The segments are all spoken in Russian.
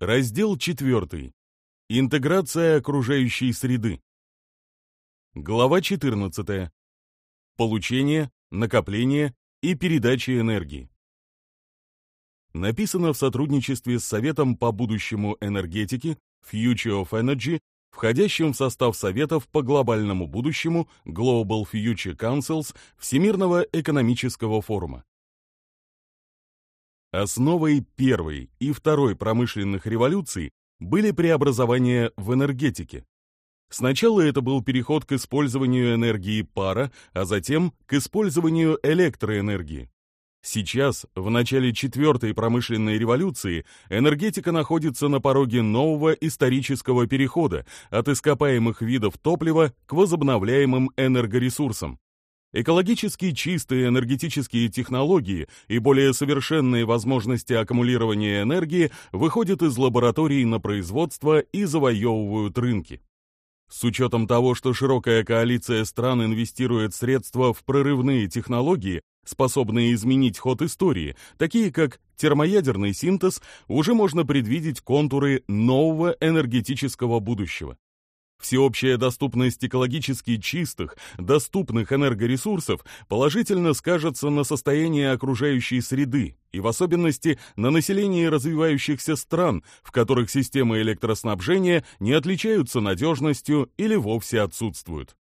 Раздел 4. Интеграция окружающей среды. Глава 14. Получение, накопление и передача энергии. Написано в сотрудничестве с Советом по будущему энергетики Future of Energy, входящим в состав Советов по глобальному будущему Global Future Councils Всемирного экономического форума. Основой первой и второй промышленных революций были преобразования в энергетике. Сначала это был переход к использованию энергии пара, а затем к использованию электроэнергии. Сейчас, в начале четвертой промышленной революции, энергетика находится на пороге нового исторического перехода от ископаемых видов топлива к возобновляемым энергоресурсам. Экологически чистые энергетические технологии и более совершенные возможности аккумулирования энергии выходят из лабораторий на производство и завоевывают рынки. С учетом того, что широкая коалиция стран инвестирует средства в прорывные технологии, способные изменить ход истории, такие как термоядерный синтез, уже можно предвидеть контуры нового энергетического будущего. Всеобщая доступность экологически чистых, доступных энергоресурсов положительно скажется на состоянии окружающей среды и в особенности на населении развивающихся стран, в которых системы электроснабжения не отличаются надежностью или вовсе отсутствуют.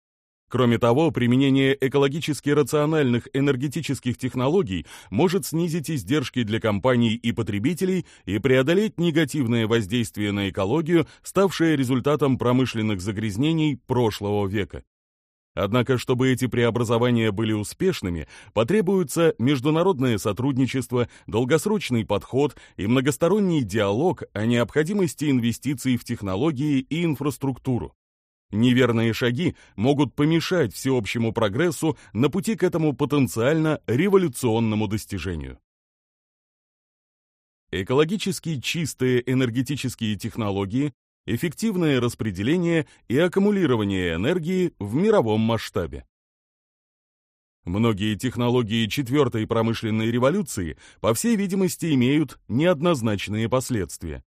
Кроме того, применение экологически рациональных энергетических технологий может снизить издержки для компаний и потребителей и преодолеть негативное воздействие на экологию, ставшее результатом промышленных загрязнений прошлого века. Однако, чтобы эти преобразования были успешными, потребуется международное сотрудничество, долгосрочный подход и многосторонний диалог о необходимости инвестиций в технологии и инфраструктуру. Неверные шаги могут помешать всеобщему прогрессу на пути к этому потенциально революционному достижению. Экологически чистые энергетические технологии, эффективное распределение и аккумулирование энергии в мировом масштабе. Многие технологии четвертой промышленной революции, по всей видимости, имеют неоднозначные последствия.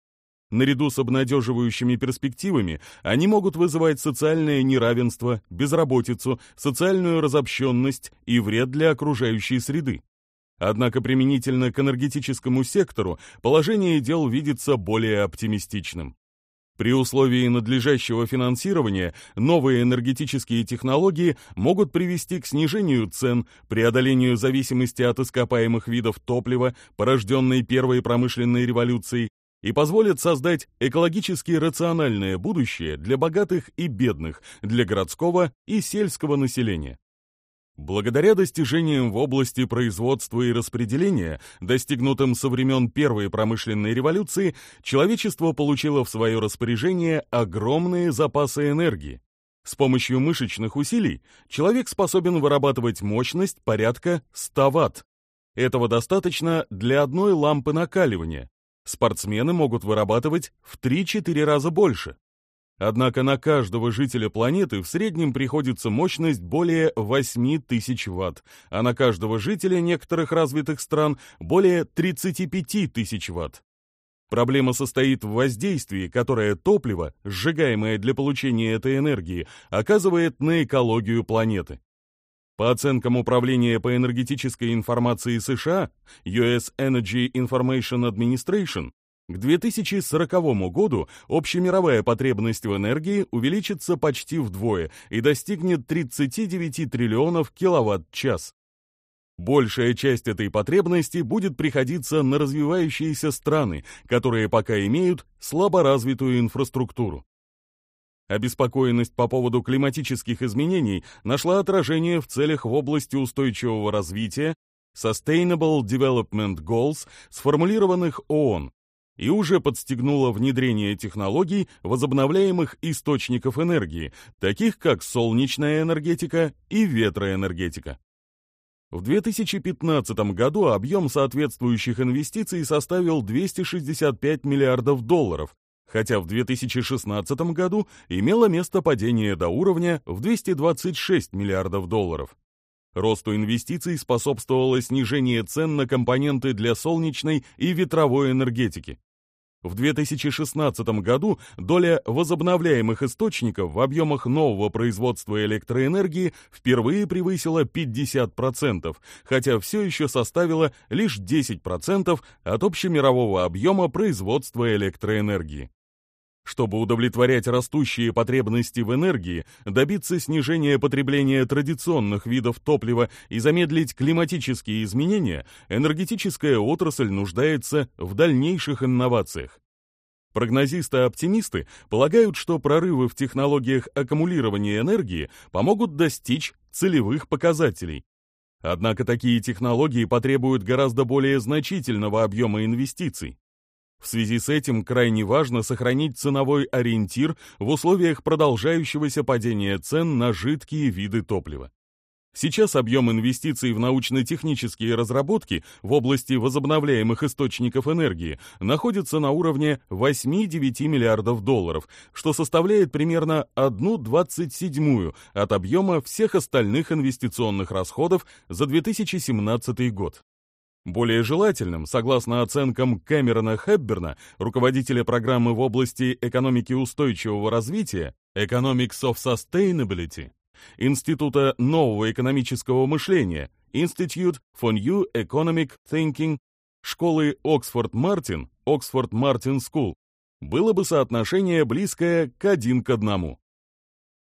Наряду с обнадеживающими перспективами они могут вызывать социальное неравенство, безработицу, социальную разобщенность и вред для окружающей среды. Однако применительно к энергетическому сектору положение дел видится более оптимистичным. При условии надлежащего финансирования новые энергетические технологии могут привести к снижению цен, преодолению зависимости от ископаемых видов топлива, порожденной первой промышленной революцией, и позволит создать экологически рациональное будущее для богатых и бедных, для городского и сельского населения. Благодаря достижениям в области производства и распределения, достигнутым со времен Первой промышленной революции, человечество получило в свое распоряжение огромные запасы энергии. С помощью мышечных усилий человек способен вырабатывать мощность порядка 100 Вт. Этого достаточно для одной лампы накаливания, спортсмены могут вырабатывать в 3-4 раза больше. Однако на каждого жителя планеты в среднем приходится мощность более 8 тысяч ватт, а на каждого жителя некоторых развитых стран более 35 тысяч ватт. Проблема состоит в воздействии, которое топливо, сжигаемое для получения этой энергии, оказывает на экологию планеты. По оценкам Управления по энергетической информации США, US Energy Information Administration, к 2040 году общемировая потребность в энергии увеличится почти вдвое и достигнет 39 триллионов киловатт-час. Большая часть этой потребности будет приходиться на развивающиеся страны, которые пока имеют слаборазвитую инфраструктуру. Обеспокоенность по поводу климатических изменений нашла отражение в целях в области устойчивого развития Sustainable Development Goals, сформулированных ООН, и уже подстегнула внедрение технологий возобновляемых источников энергии, таких как солнечная энергетика и ветроэнергетика. В 2015 году объем соответствующих инвестиций составил 265 миллиардов долларов, хотя в 2016 году имело место падение до уровня в 226 миллиардов долларов. Росту инвестиций способствовало снижение цен на компоненты для солнечной и ветровой энергетики. В 2016 году доля возобновляемых источников в объемах нового производства электроэнергии впервые превысила 50%, хотя все еще составила лишь 10% от общемирового объема производства электроэнергии. Чтобы удовлетворять растущие потребности в энергии, добиться снижения потребления традиционных видов топлива и замедлить климатические изменения, энергетическая отрасль нуждается в дальнейших инновациях. Прогнозисты-оптимисты полагают, что прорывы в технологиях аккумулирования энергии помогут достичь целевых показателей. Однако такие технологии потребуют гораздо более значительного объема инвестиций. В связи с этим крайне важно сохранить ценовой ориентир в условиях продолжающегося падения цен на жидкие виды топлива. Сейчас объем инвестиций в научно-технические разработки в области возобновляемых источников энергии находится на уровне 8-9 миллиардов долларов, что составляет примерно 1,27 от объема всех остальных инвестиционных расходов за 2017 год. Более желательным, согласно оценкам Кэмерона Хепберна, руководителя программы в области экономики устойчивого развития Economics of Sustainability, Института нового экономического мышления Institute for New Economic Thinking школы Оксфорд-Мартин, Оксфорд-Мартин School, было бы соотношение близкое к один к одному.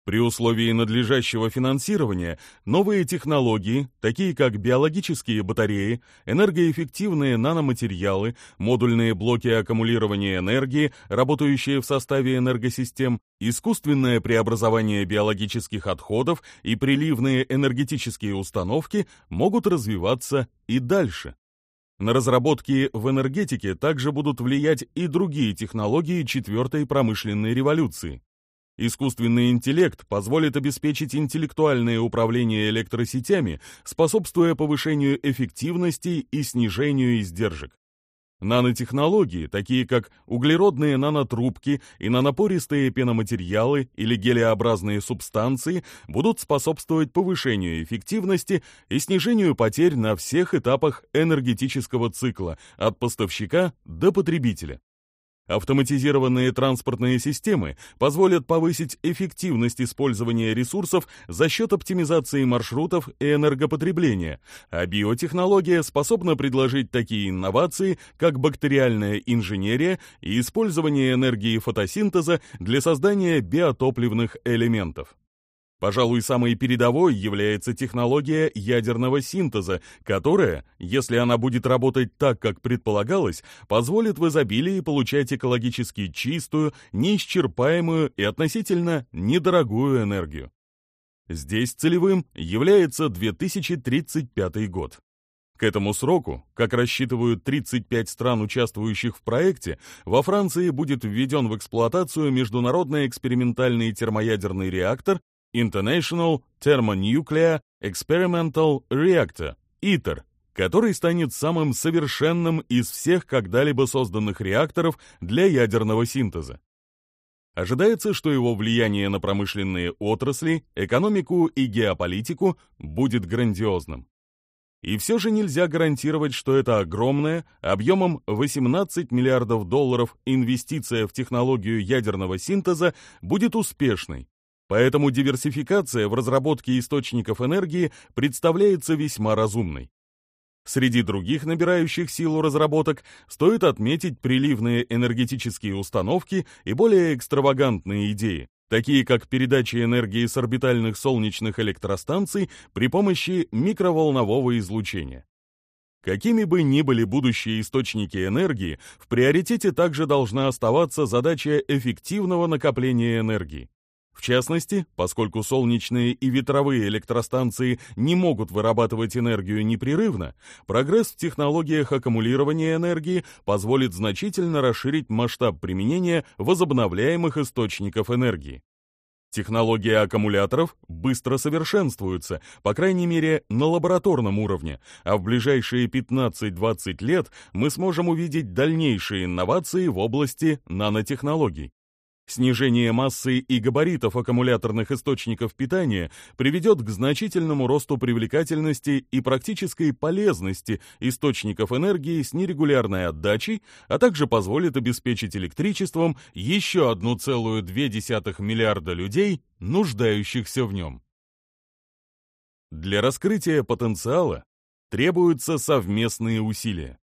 При условии надлежащего финансирования новые технологии, такие как биологические батареи, энергоэффективные наноматериалы, модульные блоки аккумулирования энергии, работающие в составе энергосистем, искусственное преобразование биологических отходов и приливные энергетические установки могут развиваться и дальше. На разработки в энергетике также будут влиять и другие технологии четвертой промышленной революции. Искусственный интеллект позволит обеспечить интеллектуальное управление электросетями, способствуя повышению эффективности и снижению издержек. Нанотехнологии, такие как углеродные нанотрубки и нанопористые пеноматериалы или гелеобразные субстанции, будут способствовать повышению эффективности и снижению потерь на всех этапах энергетического цикла, от поставщика до потребителя. Автоматизированные транспортные системы позволят повысить эффективность использования ресурсов за счет оптимизации маршрутов и энергопотребления, а биотехнология способна предложить такие инновации, как бактериальная инженерия и использование энергии фотосинтеза для создания биотопливных элементов. Пожалуй, самой передовой является технология ядерного синтеза, которая, если она будет работать так, как предполагалось, позволит в изобилии получать экологически чистую, неисчерпаемую и относительно недорогую энергию. Здесь целевым является 2035 год. К этому сроку, как рассчитывают 35 стран, участвующих в проекте, во Франции будет введен в эксплуатацию международный экспериментальный термоядерный реактор International Thermonuclear Experimental Reactor, ITER, который станет самым совершенным из всех когда-либо созданных реакторов для ядерного синтеза. Ожидается, что его влияние на промышленные отрасли, экономику и геополитику будет грандиозным. И все же нельзя гарантировать, что это огромная, объемом 18 миллиардов долларов инвестиция в технологию ядерного синтеза будет успешной, Поэтому диверсификация в разработке источников энергии представляется весьма разумной. Среди других набирающих силу разработок стоит отметить приливные энергетические установки и более экстравагантные идеи, такие как передача энергии с орбитальных солнечных электростанций при помощи микроволнового излучения. Какими бы ни были будущие источники энергии, в приоритете также должна оставаться задача эффективного накопления энергии. В частности, поскольку солнечные и ветровые электростанции не могут вырабатывать энергию непрерывно, прогресс в технологиях аккумулирования энергии позволит значительно расширить масштаб применения возобновляемых источников энергии. Технология аккумуляторов быстро совершенствуется, по крайней мере, на лабораторном уровне, а в ближайшие 15-20 лет мы сможем увидеть дальнейшие инновации в области нанотехнологий. Снижение массы и габаритов аккумуляторных источников питания приведет к значительному росту привлекательности и практической полезности источников энергии с нерегулярной отдачей, а также позволит обеспечить электричеством еще 1,2 миллиарда людей, нуждающихся в нем. Для раскрытия потенциала требуются совместные усилия.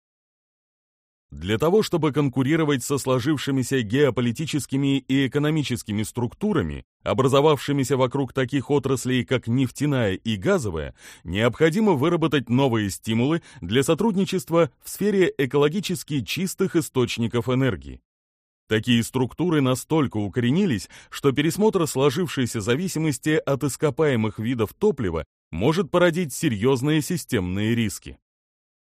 Для того, чтобы конкурировать со сложившимися геополитическими и экономическими структурами, образовавшимися вокруг таких отраслей, как нефтяная и газовая, необходимо выработать новые стимулы для сотрудничества в сфере экологически чистых источников энергии. Такие структуры настолько укоренились, что пересмотр сложившейся зависимости от ископаемых видов топлива может породить серьезные системные риски.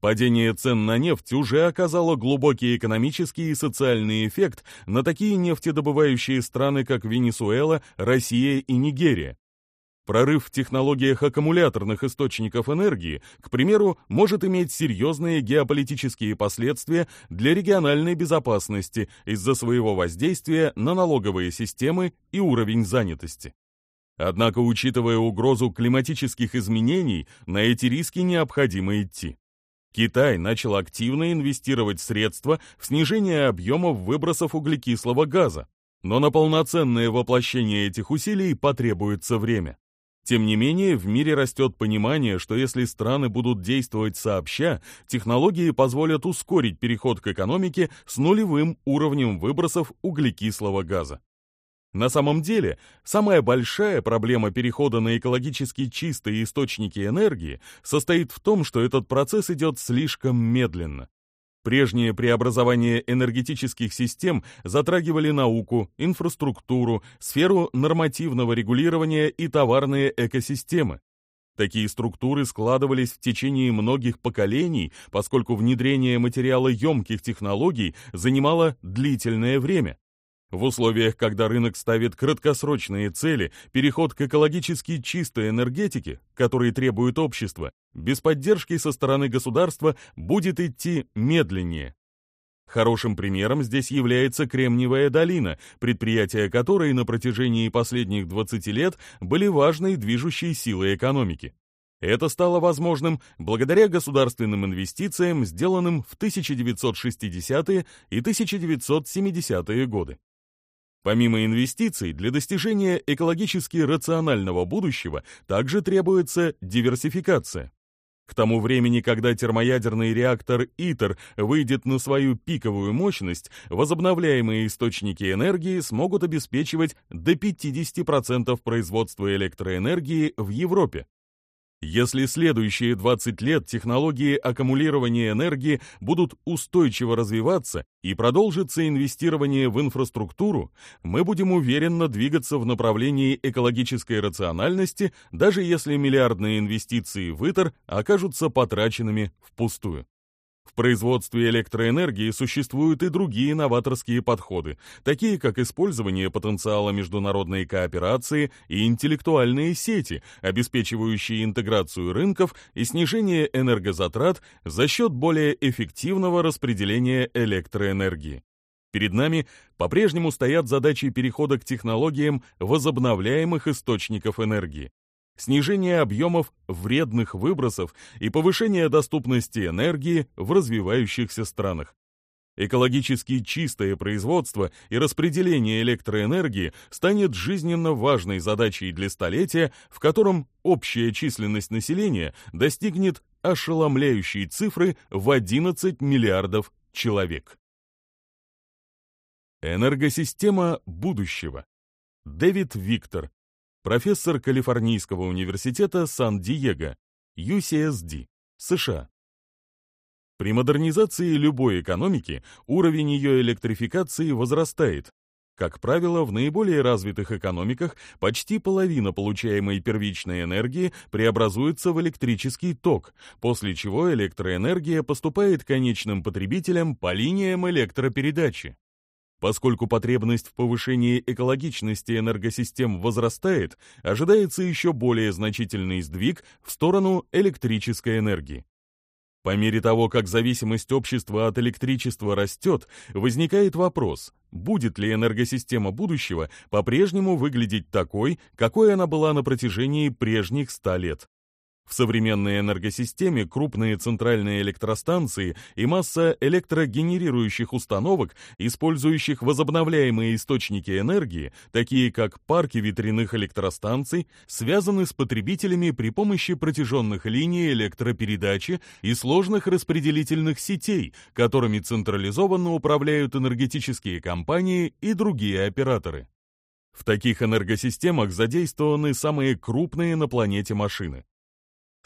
Падение цен на нефть уже оказало глубокий экономический и социальный эффект на такие нефтедобывающие страны, как Венесуэла, Россия и Нигерия. Прорыв в технологиях аккумуляторных источников энергии, к примеру, может иметь серьезные геополитические последствия для региональной безопасности из-за своего воздействия на налоговые системы и уровень занятости. Однако, учитывая угрозу климатических изменений, на эти риски необходимо идти. Китай начал активно инвестировать средства в снижение объемов выбросов углекислого газа, но на полноценное воплощение этих усилий потребуется время. Тем не менее, в мире растет понимание, что если страны будут действовать сообща, технологии позволят ускорить переход к экономике с нулевым уровнем выбросов углекислого газа. На самом деле, самая большая проблема перехода на экологически чистые источники энергии состоит в том, что этот процесс идет слишком медленно. Прежние преобразования энергетических систем затрагивали науку, инфраструктуру, сферу нормативного регулирования и товарные экосистемы. Такие структуры складывались в течение многих поколений, поскольку внедрение материалоемких технологий занимало длительное время. В условиях, когда рынок ставит краткосрочные цели, переход к экологически чистой энергетике, который требует общество, без поддержки со стороны государства будет идти медленнее. Хорошим примером здесь является Кремниевая долина, предприятия которой на протяжении последних 20 лет были важной движущей силой экономики. Это стало возможным благодаря государственным инвестициям, сделанным в 1960-е и 1970-е годы. Помимо инвестиций, для достижения экологически рационального будущего также требуется диверсификация. К тому времени, когда термоядерный реактор ИТЕР выйдет на свою пиковую мощность, возобновляемые источники энергии смогут обеспечивать до 50% производства электроэнергии в Европе, если следующие 20 лет технологии аккумулирования энергии будут устойчиво развиваться и продолжится инвестирование в инфраструктуру, мы будем уверенно двигаться в направлении экологической рациональности, даже если миллиардные инвестиции в ИТР окажутся потраченными впустую. В производстве электроэнергии существуют и другие новаторские подходы, такие как использование потенциала международной кооперации и интеллектуальные сети, обеспечивающие интеграцию рынков и снижение энергозатрат за счет более эффективного распределения электроэнергии. Перед нами по-прежнему стоят задачи перехода к технологиям возобновляемых источников энергии снижение объемов вредных выбросов и повышение доступности энергии в развивающихся странах. Экологически чистое производство и распределение электроэнергии станет жизненно важной задачей для столетия, в котором общая численность населения достигнет ошеломляющей цифры в 11 миллиардов человек. Энергосистема будущего. Дэвид Виктор, профессор Калифорнийского университета Сан-Диего, UCSD, США. При модернизации любой экономики уровень ее электрификации возрастает. Как правило, в наиболее развитых экономиках почти половина получаемой первичной энергии преобразуется в электрический ток, после чего электроэнергия поступает конечным потребителям по линиям электропередачи. Поскольку потребность в повышении экологичности энергосистем возрастает, ожидается еще более значительный сдвиг в сторону электрической энергии. По мере того, как зависимость общества от электричества растет, возникает вопрос, будет ли энергосистема будущего по-прежнему выглядеть такой, какой она была на протяжении прежних 100 лет. В современной энергосистеме крупные центральные электростанции и масса электрогенерирующих установок, использующих возобновляемые источники энергии, такие как парки ветряных электростанций, связаны с потребителями при помощи протяженных линий электропередачи и сложных распределительных сетей, которыми централизованно управляют энергетические компании и другие операторы. В таких энергосистемах задействованы самые крупные на планете машины.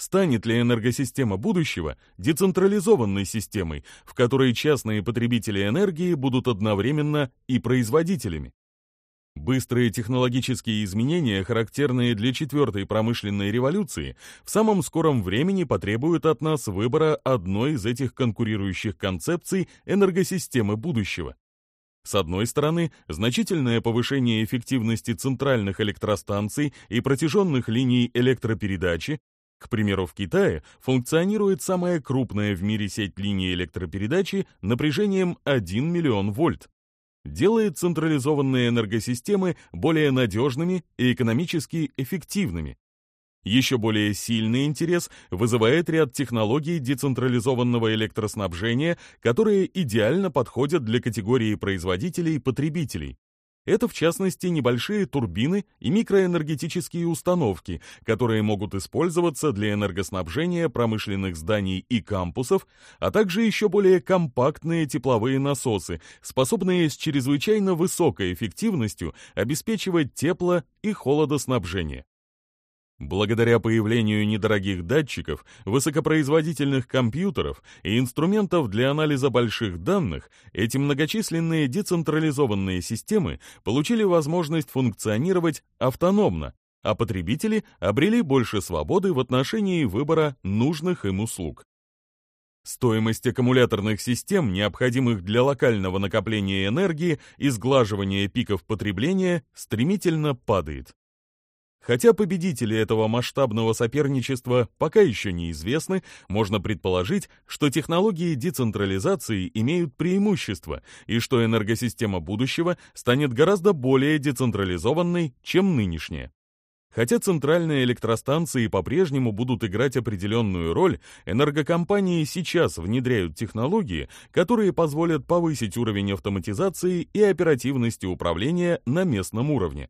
Станет ли энергосистема будущего децентрализованной системой, в которой частные потребители энергии будут одновременно и производителями? Быстрые технологические изменения, характерные для четвертой промышленной революции, в самом скором времени потребуют от нас выбора одной из этих конкурирующих концепций энергосистемы будущего. С одной стороны, значительное повышение эффективности центральных электростанций и протяженных линий электропередачи к примеру, в Китае функционирует самая крупная в мире сеть линий электропередачи напряжением 1 миллион вольт. Делает централизованные энергосистемы более надежными и экономически эффективными. Еще более сильный интерес вызывает ряд технологий децентрализованного электроснабжения, которые идеально подходят для категории производителей и потребителей. Это, в частности, небольшие турбины и микроэнергетические установки, которые могут использоваться для энергоснабжения промышленных зданий и кампусов, а также еще более компактные тепловые насосы, способные с чрезвычайно высокой эффективностью обеспечивать тепло- и холодоснабжение. Благодаря появлению недорогих датчиков, высокопроизводительных компьютеров и инструментов для анализа больших данных, эти многочисленные децентрализованные системы получили возможность функционировать автономно, а потребители обрели больше свободы в отношении выбора нужных им услуг. Стоимость аккумуляторных систем, необходимых для локального накопления энергии и сглаживания пиков потребления, стремительно падает. Хотя победители этого масштабного соперничества пока еще неизвестны, можно предположить, что технологии децентрализации имеют преимущество и что энергосистема будущего станет гораздо более децентрализованной, чем нынешняя. Хотя центральные электростанции по-прежнему будут играть определенную роль, энергокомпании сейчас внедряют технологии, которые позволят повысить уровень автоматизации и оперативности управления на местном уровне.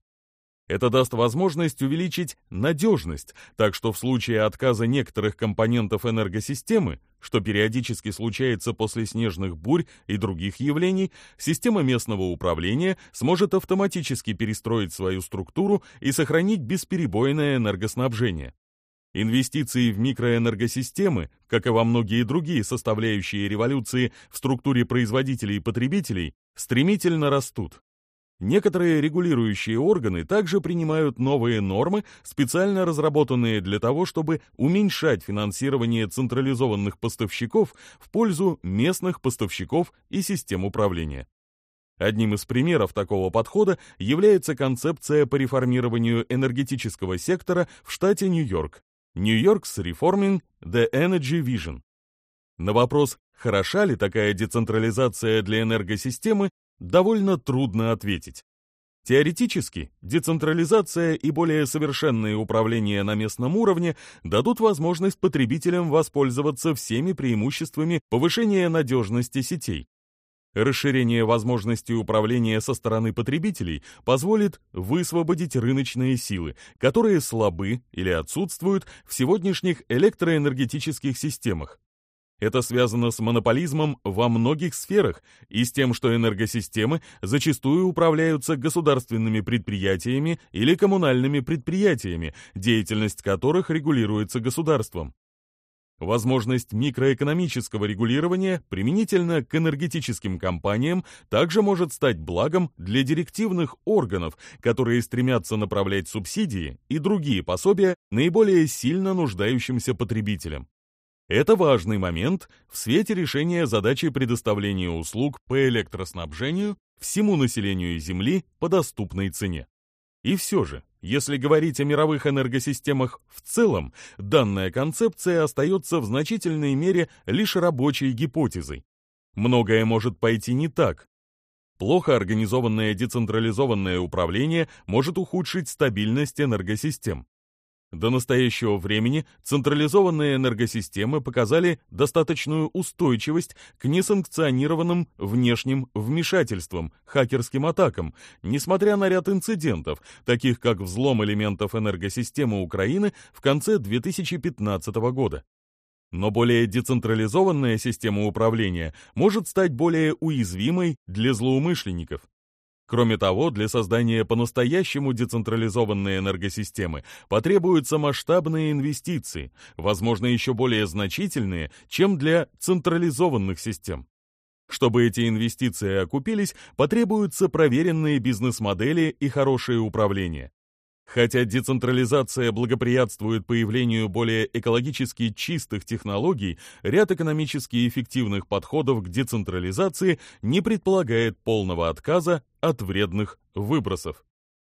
Это даст возможность увеличить надежность, так что в случае отказа некоторых компонентов энергосистемы, что периодически случается после снежных бурь и других явлений, система местного управления сможет автоматически перестроить свою структуру и сохранить бесперебойное энергоснабжение. Инвестиции в микроэнергосистемы, как и во многие другие составляющие революции в структуре производителей и потребителей, стремительно растут. Некоторые регулирующие органы также принимают новые нормы, специально разработанные для того, чтобы уменьшать финансирование централизованных поставщиков в пользу местных поставщиков и систем управления. Одним из примеров такого подхода является концепция по реформированию энергетического сектора в штате Нью-Йорк Нью-Йоркс Reforming the Energy Vision. На вопрос, хороша ли такая децентрализация для энергосистемы, довольно трудно ответить. Теоретически, децентрализация и более совершенное управление на местном уровне дадут возможность потребителям воспользоваться всеми преимуществами повышения надежности сетей. Расширение возможностей управления со стороны потребителей позволит высвободить рыночные силы, которые слабы или отсутствуют в сегодняшних электроэнергетических системах, это связано с монополизмом во многих сферах и с тем, что энергосистемы зачастую управляются государственными предприятиями или коммунальными предприятиями, деятельность которых регулируется государством. Возможность микроэкономического регулирования применительно к энергетическим компаниям также может стать благом для директивных органов, которые стремятся направлять субсидии и другие пособия наиболее сильно нуждающимся потребителям. Это важный момент в свете решения задачи предоставления услуг по электроснабжению всему населению Земли по доступной цене. И все же, если говорить о мировых энергосистемах в целом, данная концепция остается в значительной мере лишь рабочей гипотезой. Многое может пойти не так. Плохо организованное децентрализованное управление может ухудшить стабильность энергосистем. До настоящего времени централизованные энергосистемы показали достаточную устойчивость к несанкционированным внешним вмешательствам, хакерским атакам, несмотря на ряд инцидентов, таких как взлом элементов энергосистемы Украины в конце 2015 года. Но более децентрализованная система управления может стать более уязвимой для злоумышленников. Кроме того, для создания по-настоящему децентрализованной энергосистемы потребуются масштабные инвестиции, возможно, еще более значительные, чем для централизованных систем. Чтобы эти инвестиции окупились, потребуются проверенные бизнес-модели и хорошее управление. Хотя децентрализация благоприятствует появлению более экологически чистых технологий, ряд экономически эффективных подходов к децентрализации не предполагает полного отказа от вредных выбросов.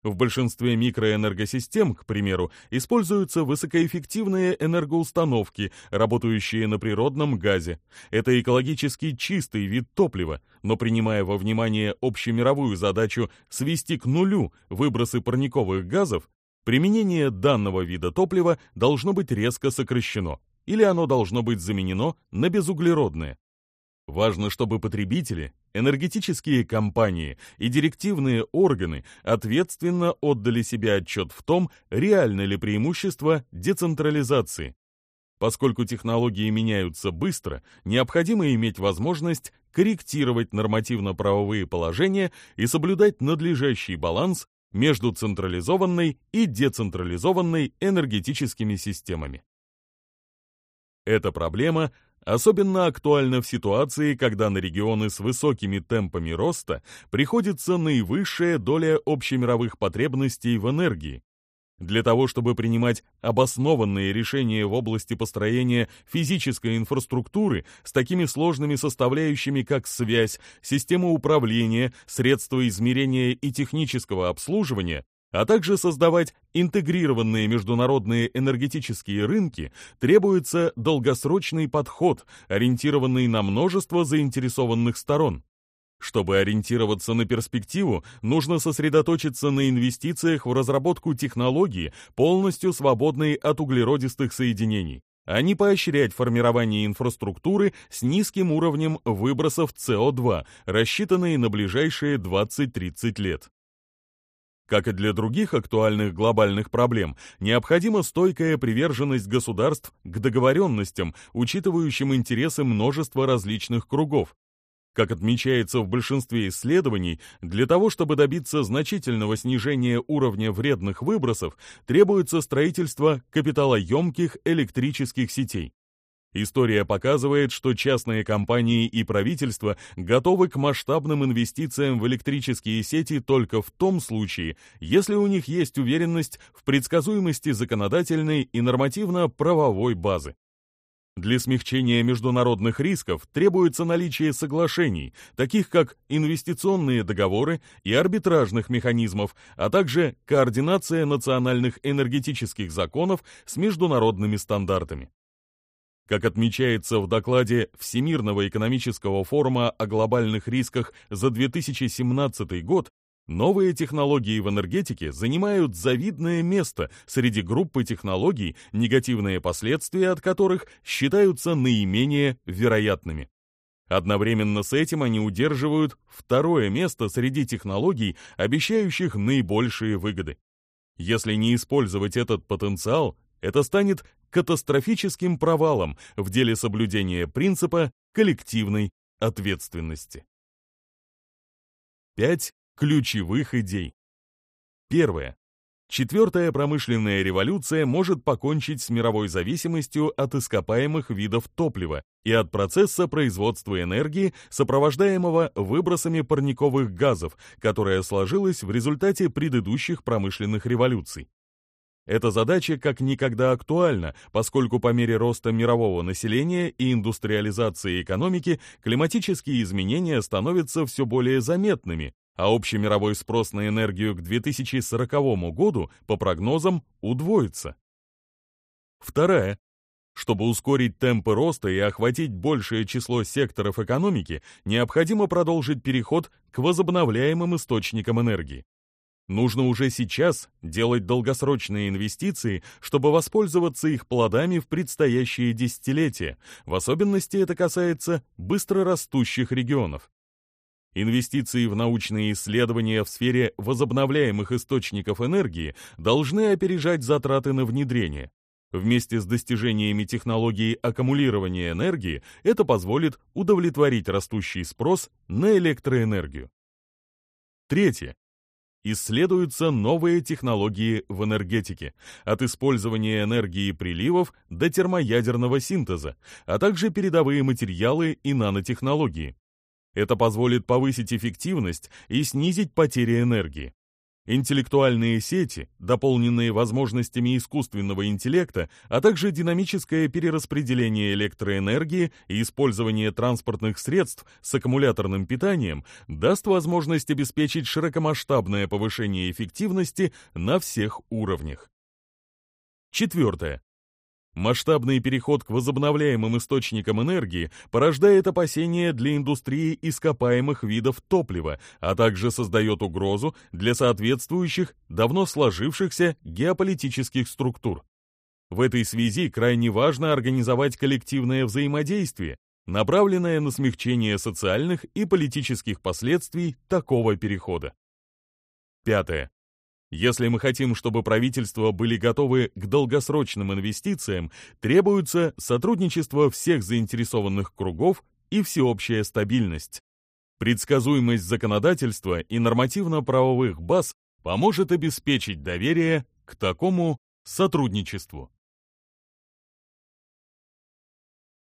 В большинстве микроэнергосистем, к примеру, используются высокоэффективные энергоустановки, работающие на природном газе. Это экологически чистый вид топлива, но принимая во внимание общемировую задачу свести к нулю выбросы парниковых газов, применение данного вида топлива должно быть резко сокращено, или оно должно быть заменено на безуглеродное. Важно, чтобы потребители, энергетические компании и директивные органы ответственно отдали себе отчет в том, реально ли преимущество децентрализации. Поскольку технологии меняются быстро, необходимо иметь возможность корректировать нормативно-правовые положения и соблюдать надлежащий баланс между централизованной и децентрализованной энергетическими системами. Эта проблема Особенно актуально в ситуации, когда на регионы с высокими темпами роста приходится наивысшая доля общемировых потребностей в энергии. Для того, чтобы принимать обоснованные решения в области построения физической инфраструктуры с такими сложными составляющими, как связь, система управления, средства измерения и технического обслуживания, а также создавать интегрированные международные энергетические рынки, требуется долгосрочный подход, ориентированный на множество заинтересованных сторон. Чтобы ориентироваться на перспективу, нужно сосредоточиться на инвестициях в разработку технологии, полностью свободной от углеродистых соединений, а не поощрять формирование инфраструктуры с низким уровнем выбросов СО2, рассчитанной на ближайшие 20-30 лет. Как и для других актуальных глобальных проблем, необходима стойкая приверженность государств к договоренностям, учитывающим интересы множества различных кругов. Как отмечается в большинстве исследований, для того, чтобы добиться значительного снижения уровня вредных выбросов, требуется строительство капиталоемких электрических сетей. История показывает, что частные компании и правительство готовы к масштабным инвестициям в электрические сети только в том случае, если у них есть уверенность в предсказуемости законодательной и нормативно-правовой базы. Для смягчения международных рисков требуется наличие соглашений, таких как инвестиционные договоры и арбитражных механизмов, а также координация национальных энергетических законов с международными стандартами. Как отмечается в докладе Всемирного экономического форума о глобальных рисках за 2017 год, новые технологии в энергетике занимают завидное место среди группы технологий, негативные последствия от которых считаются наименее вероятными. Одновременно с этим они удерживают второе место среди технологий, обещающих наибольшие выгоды. Если не использовать этот потенциал, это станет катастрофическим провалом в деле соблюдения принципа коллективной ответственности. Пять ключевых идей. Первое. Четвертая промышленная революция может покончить с мировой зависимостью от ископаемых видов топлива и от процесса производства энергии, сопровождаемого выбросами парниковых газов, которая сложилась в результате предыдущих промышленных революций. Эта задача как никогда актуальна, поскольку по мере роста мирового населения и индустриализации экономики климатические изменения становятся все более заметными, а общий мировой спрос на энергию к 2040 году, по прогнозам, удвоится. Вторая. Чтобы ускорить темпы роста и охватить большее число секторов экономики, необходимо продолжить переход к возобновляемым источникам энергии. Нужно уже сейчас делать долгосрочные инвестиции, чтобы воспользоваться их плодами в предстоящие десятилетия, в особенности это касается быстро растущих регионов. Инвестиции в научные исследования в сфере возобновляемых источников энергии должны опережать затраты на внедрение. Вместе с достижениями технологии аккумулирования энергии это позволит удовлетворить растущий спрос на электроэнергию. Третье. Исследуются новые технологии в энергетике, от использования энергии приливов до термоядерного синтеза, а также передовые материалы и нанотехнологии. Это позволит повысить эффективность и снизить потери энергии. Интеллектуальные сети, дополненные возможностями искусственного интеллекта, а также динамическое перераспределение электроэнергии и использование транспортных средств с аккумуляторным питанием, даст возможность обеспечить широкомасштабное повышение эффективности на всех уровнях. Четвертое. Масштабный переход к возобновляемым источникам энергии порождает опасения для индустрии ископаемых видов топлива, а также создает угрозу для соответствующих, давно сложившихся геополитических структур. В этой связи крайне важно организовать коллективное взаимодействие, направленное на смягчение социальных и политических последствий такого перехода. Пятое. Если мы хотим, чтобы правительства были готовы к долгосрочным инвестициям, требуется сотрудничество всех заинтересованных кругов и всеобщая стабильность. Предсказуемость законодательства и нормативно-правовых баз поможет обеспечить доверие к такому сотрудничеству.